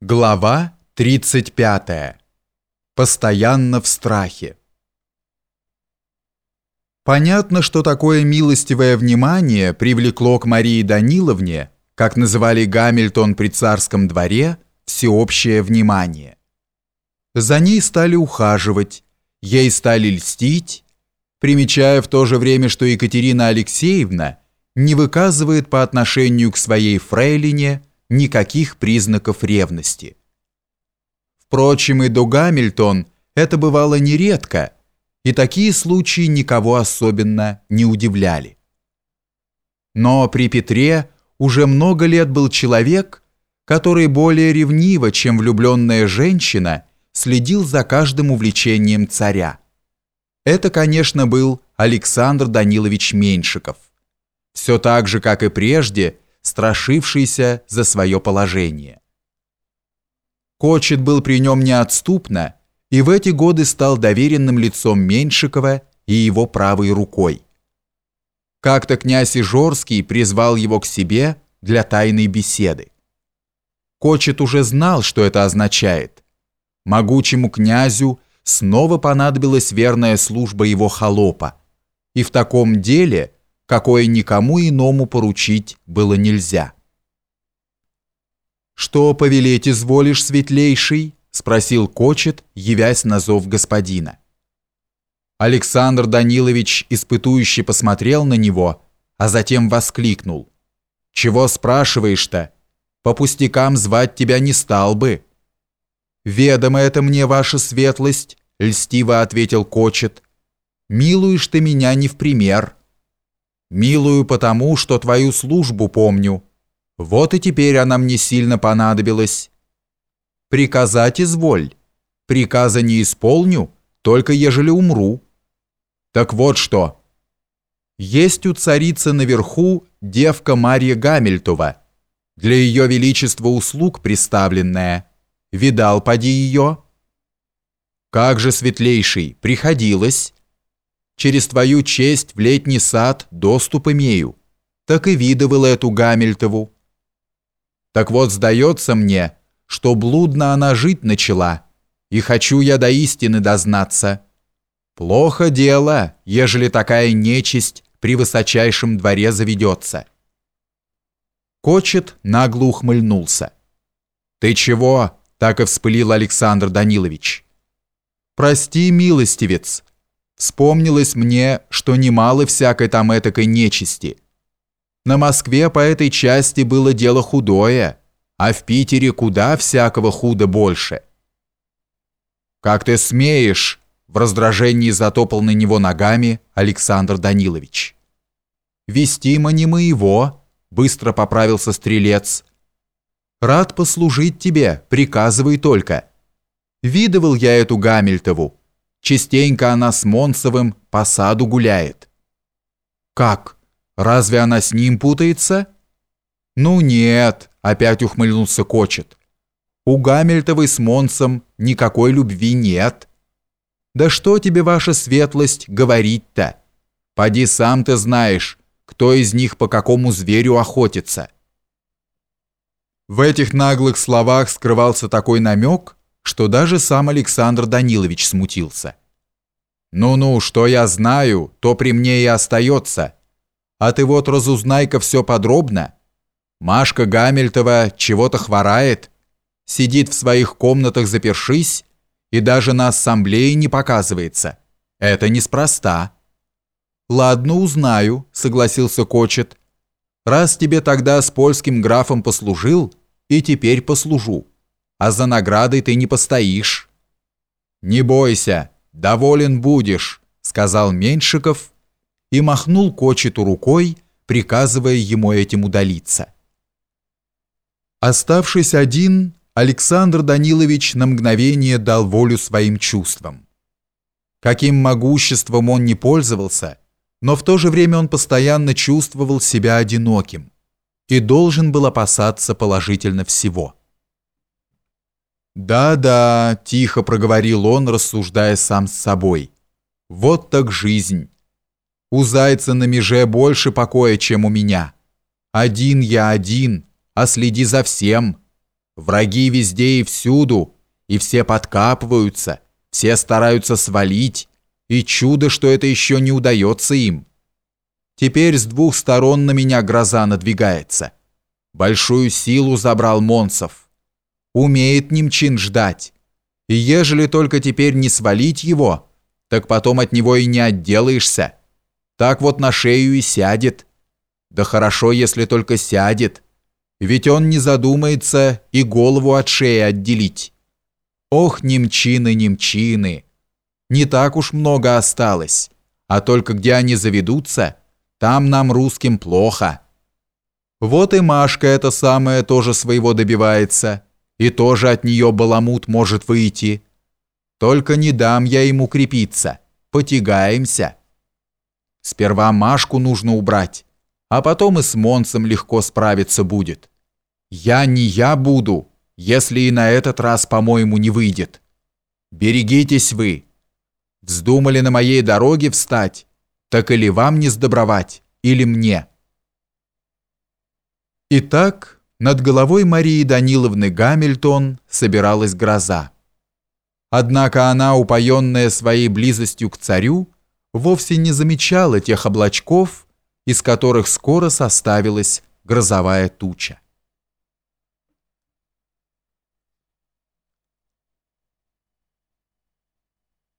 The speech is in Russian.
Глава 35. Постоянно в страхе. Понятно, что такое милостивое внимание привлекло к Марии Даниловне, как называли Гамильтон при царском дворе, всеобщее внимание. За ней стали ухаживать, ей стали льстить, примечая в то же время, что Екатерина Алексеевна не выказывает по отношению к своей фрейлине никаких признаков ревности. Впрочем, и до Гамильтон это бывало нередко, и такие случаи никого особенно не удивляли. Но при Петре уже много лет был человек, который более ревниво, чем влюбленная женщина, следил за каждым увлечением царя. Это, конечно, был Александр Данилович Меньшиков. Все так же, как и прежде, страшившийся за свое положение. Кочет был при нем неотступно и в эти годы стал доверенным лицом Меньшикова и его правой рукой. Как-то князь Ижорский призвал его к себе для тайной беседы. Кочет уже знал, что это означает. Могучему князю снова понадобилась верная служба его холопа, и в таком деле – какое никому иному поручить было нельзя. «Что повелеть изволишь, светлейший?» — спросил Кочет, явясь на зов господина. Александр Данилович испытующе посмотрел на него, а затем воскликнул. «Чего спрашиваешь-то? По пустякам звать тебя не стал бы». «Ведомо это мне, ваша светлость», — льстиво ответил Кочет. «Милуешь ты меня не в пример». Милую потому, что твою службу помню. Вот и теперь она мне сильно понадобилась. Приказать изволь. Приказа не исполню, только ежели умру. Так вот что. Есть у царицы наверху девка Марья Гамильтова, для ее величества услуг приставленная. Видал, поди ее? Как же, светлейший, приходилось через твою честь в летний сад доступ имею. Так и видывал эту Гамильтову. Так вот, сдается мне, что блудно она жить начала, и хочу я до истины дознаться. Плохо дело, ежели такая нечисть при высочайшем дворе заведется. Кочет нагло ухмыльнулся. «Ты чего?» — так и вспылил Александр Данилович. «Прости, милостивец», Вспомнилось мне, что немало всякой там этакой нечисти. На Москве по этой части было дело худое, а в Питере куда всякого худа больше. «Как ты смеешь?» – в раздражении затопал на него ногами Александр Данилович. «Вестимо не моего», – быстро поправился стрелец. «Рад послужить тебе, приказывай только. Видывал я эту Гамильтову, Частенько она с Монсовым по саду гуляет. Как? Разве она с ним путается? Ну нет, опять ухмыльнулся Кочет. У Гамильтовой с Монсом никакой любви нет. Да что тебе, ваша светлость, говорить-то? Поди сам ты знаешь, кто из них по какому зверю охотится. В этих наглых словах скрывался такой намек, что даже сам Александр Данилович смутился. «Ну-ну, что я знаю, то при мне и остается. А ты вот разузнай-ка все подробно. Машка Гамильтова чего-то хворает, сидит в своих комнатах запершись и даже на ассамблее не показывается. Это неспроста». «Ладно, узнаю», — согласился Кочет. «Раз тебе тогда с польским графом послужил, и теперь послужу а за наградой ты не постоишь». «Не бойся, доволен будешь», — сказал Меньшиков и махнул Кочету рукой, приказывая ему этим удалиться. Оставшись один, Александр Данилович на мгновение дал волю своим чувствам. Каким могуществом он не пользовался, но в то же время он постоянно чувствовал себя одиноким и должен был опасаться положительно всего. «Да-да», — тихо проговорил он, рассуждая сам с собой. «Вот так жизнь. У зайца на меже больше покоя, чем у меня. Один я один, а следи за всем. Враги везде и всюду, и все подкапываются, все стараются свалить, и чудо, что это еще не удается им. Теперь с двух сторон на меня гроза надвигается. Большую силу забрал Монсов. Умеет Немчин ждать. И ежели только теперь не свалить его, так потом от него и не отделаешься. Так вот на шею и сядет. Да хорошо, если только сядет. Ведь он не задумается и голову от шеи отделить. Ох, немчины, немчины! Не так уж много осталось, а только где они заведутся, там нам русским плохо. Вот и Машка это самое тоже своего добивается, и тоже от нее баламут может выйти. Только не дам я ему крепиться, потягаемся. Сперва Машку нужно убрать, а потом и с Монцем легко справиться будет. Я не я буду, если и на этот раз, по-моему, не выйдет. Берегитесь вы. Вздумали на моей дороге встать, так или вам не сдобровать, или мне. Итак, над головой Марии Даниловны Гамильтон собиралась гроза. Однако она, упоенная своей близостью к царю, вовсе не замечала тех облачков, из которых скоро составилась грозовая туча.